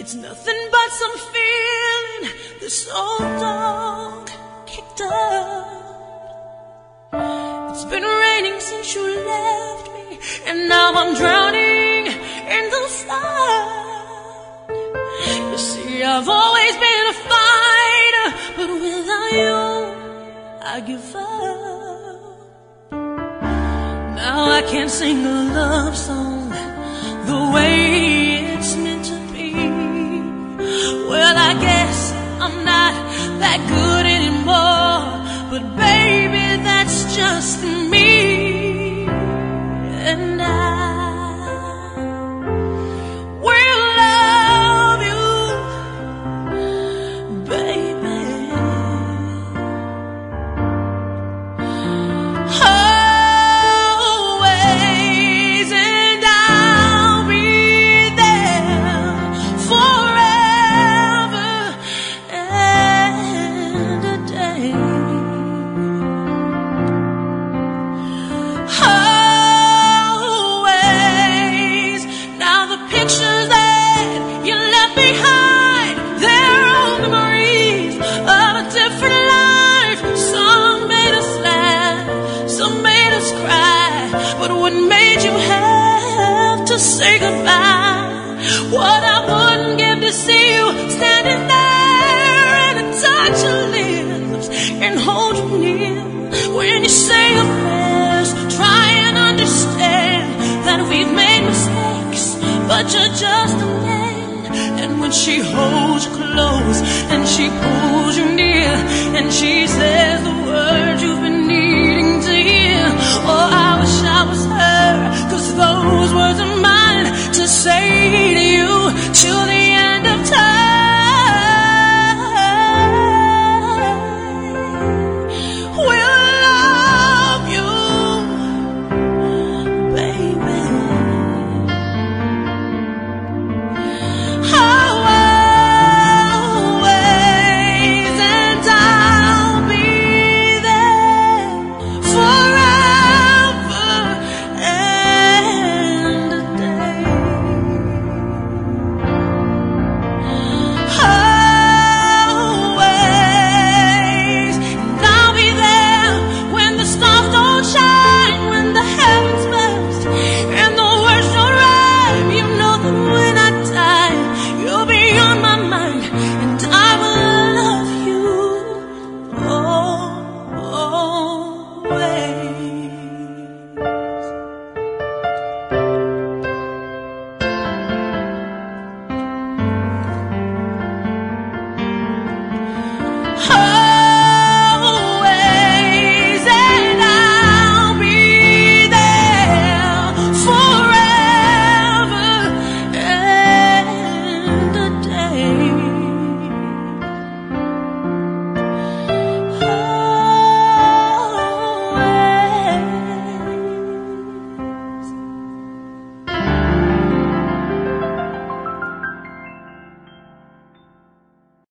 It's nothing but some feeling this old dog kicked up. It's been raining since you left me, and now I'm drowning in the flood. You see, I've always been a fighter, but without you, I give up. Now I can't sing a love song you're just a man. And when she holds you close and she pulls you near and she says